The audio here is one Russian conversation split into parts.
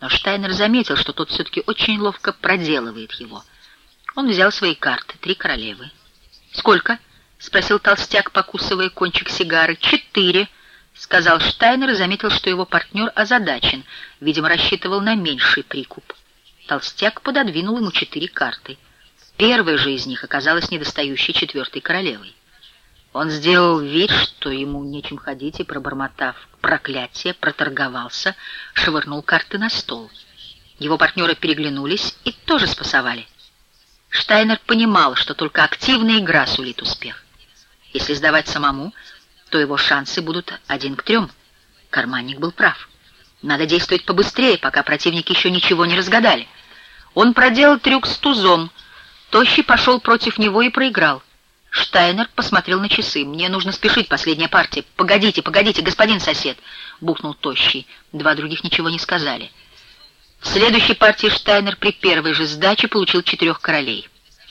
Но Штайнер заметил, что тот все-таки очень ловко проделывает его. Он взял свои карты, три королевы. «Сколько?» — спросил толстяк, покусывая кончик сигары. «Четыре», — сказал Штайнер и заметил, что его партнер озадачен, видимо, рассчитывал на меньший прикуп. Толстяк пододвинул ему четыре карты. Первая же из них оказалась недостающей четвертой королевой. Он сделал вид, что ему нечем ходить, и, пробормотав проклятие, проторговался, швырнул карты на стол. Его партнеры переглянулись и тоже спасовали. Штайнер понимал, что только активная игра сулит успех. Если сдавать самому, то его шансы будут один к трем. Карманник был прав. Надо действовать побыстрее, пока противники еще ничего не разгадали. Он проделал трюк с тузом. Тощий пошел против него и проиграл. Штайнер посмотрел на часы. «Мне нужно спешить, последняя партия. Погодите, погодите, господин сосед!» — бухнул Тощий. Два других ничего не сказали. В следующей партии Штайнер при первой же сдаче получил четырех королей.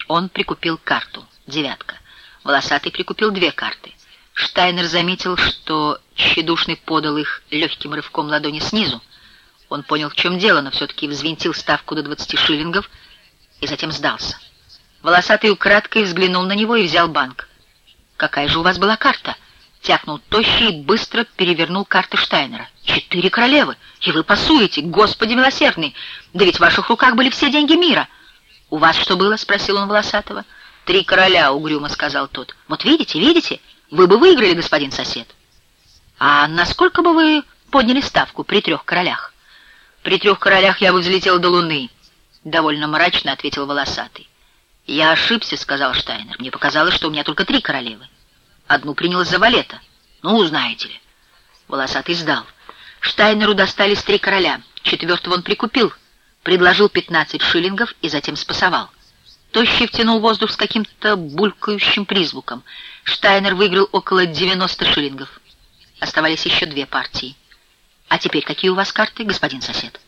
Он прикупил карту. Девятка. Волосатый прикупил две карты. Штайнер заметил, что тщедушный подал их легким рывком ладони снизу. Он понял, в чем дело, но все-таки взвинтил ставку до 20 шиллингов и затем сдался. Волосатый украдкой взглянул на него и взял банк. «Какая же у вас была карта?» Тякнул тощий и быстро перевернул карты Штайнера. «Четыре королевы! И вы пасуете! Господи милосердный! Да ведь в ваших руках были все деньги мира!» «У вас что было?» — спросил он Волосатого. «Три короля», — угрюмо сказал тот. «Вот видите, видите? Вы бы выиграли, господин сосед». «А насколько бы вы подняли ставку при трех королях?» «При трех королях я бы взлетел до луны», — довольно мрачно ответил Волосатый. «Я ошибся», — сказал Штайнер. «Мне показалось, что у меня только три королевы. Одну принял за валета. Ну, знаете ли». Волосатый сдал. Штайнеру достались три короля. Четвертого он прикупил, предложил пятнадцать шиллингов и затем спасовал. Тощий втянул воздух с каким-то булькающим призвуком. Штайнер выиграл около девяносто шиллингов. Оставались еще две партии. «А теперь какие у вас карты, господин сосед?»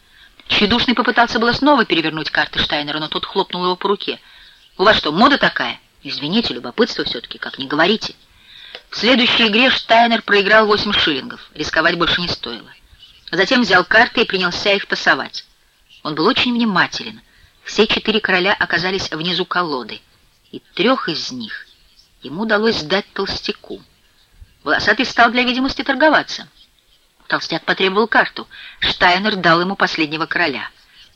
Тщедушный попытался было снова перевернуть карты Штайнера, но тот хлопнул его по руке — у вас что, мода такая? Извините, любопытство все-таки, как не говорите. В следующей игре Штайнер проиграл 8 шиллингов. Рисковать больше не стоило. Затем взял карты и принялся их тасовать. Он был очень внимателен. Все четыре короля оказались внизу колоды, и трех из них ему удалось сдать толстяку. Волосатый стал для видимости торговаться. Толстяк потребовал карту. Штайнер дал ему последнего короля.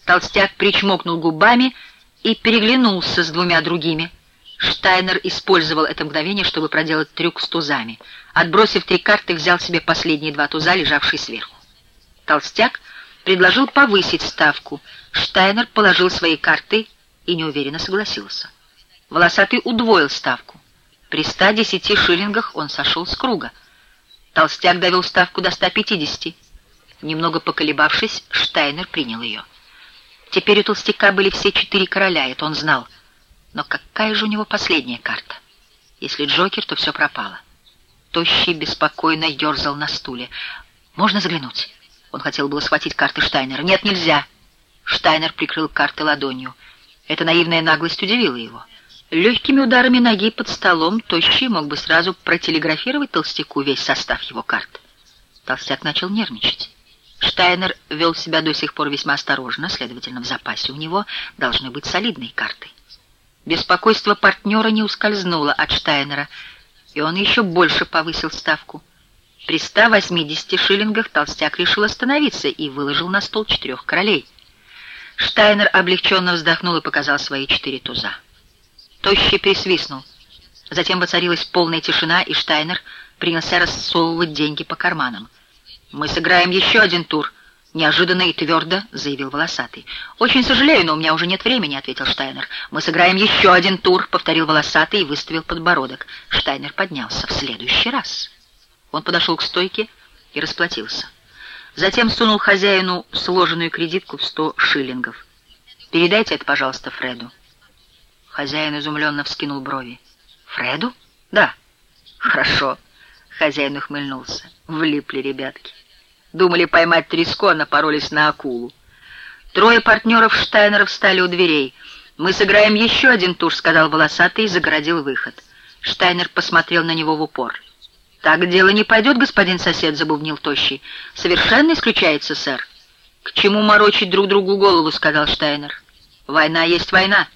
Толстяк причмокнул губами и переглянулся с двумя другими. Штайнер использовал это мгновение, чтобы проделать трюк с тузами. Отбросив три карты, взял себе последние два туза, лежавшие сверху. Толстяк предложил повысить ставку. Штайнер положил свои карты и неуверенно согласился. Волосатый удвоил ставку. При 110 шиллингах он сошел с круга. Толстяк довел ставку до 150. Немного поколебавшись, Штайнер принял ее. Теперь у толстяка были все четыре короля, это он знал. Но какая же у него последняя карта? Если Джокер, то все пропало. Тощий беспокойно ерзал на стуле. «Можно заглянуть?» Он хотел было схватить карты Штайнера. «Нет, нельзя!» Штайнер прикрыл карты ладонью. Эта наивная наглость удивила его. Легкими ударами ноги под столом Тощий мог бы сразу протелеграфировать толстяку весь состав его карт. Толстяк начал нервничать. Штайнер вел себя до сих пор весьма осторожно, следовательно, в запасе у него должны быть солидные карты. Беспокойство партнера не ускользнуло от Штайнера, и он еще больше повысил ставку. При 180 шиллингах толстяк решил остановиться и выложил на стол четырех королей. Штайнер облегченно вздохнул и показал свои четыре туза. Тощий присвистнул. Затем воцарилась полная тишина, и Штайнер принялся рассовывать деньги по карманам. «Мы сыграем еще один тур», — неожиданно и твердо заявил Волосатый. «Очень сожалею, но у меня уже нет времени», — ответил Штайнер. «Мы сыграем еще один тур», — повторил Волосатый и выставил подбородок. Штайнер поднялся. «В следующий раз». Он подошел к стойке и расплатился. Затем сунул хозяину сложенную кредитку в сто шиллингов. «Передайте это, пожалуйста, Фреду». Хозяин изумленно вскинул брови. «Фреду?» «Да». «Хорошо». Хозяин ухмыльнулся. «Влипли ребятки». Думали поймать треско, а напоролись на акулу. Трое партнеров Штайнера встали у дверей. «Мы сыграем еще один тур», — сказал волосатый и загородил выход. Штайнер посмотрел на него в упор. «Так дело не пойдет, господин сосед», — забубнил тощий. «Совершенно исключается, сэр». «К чему морочить друг другу голову?» — сказал Штайнер. «Война есть война».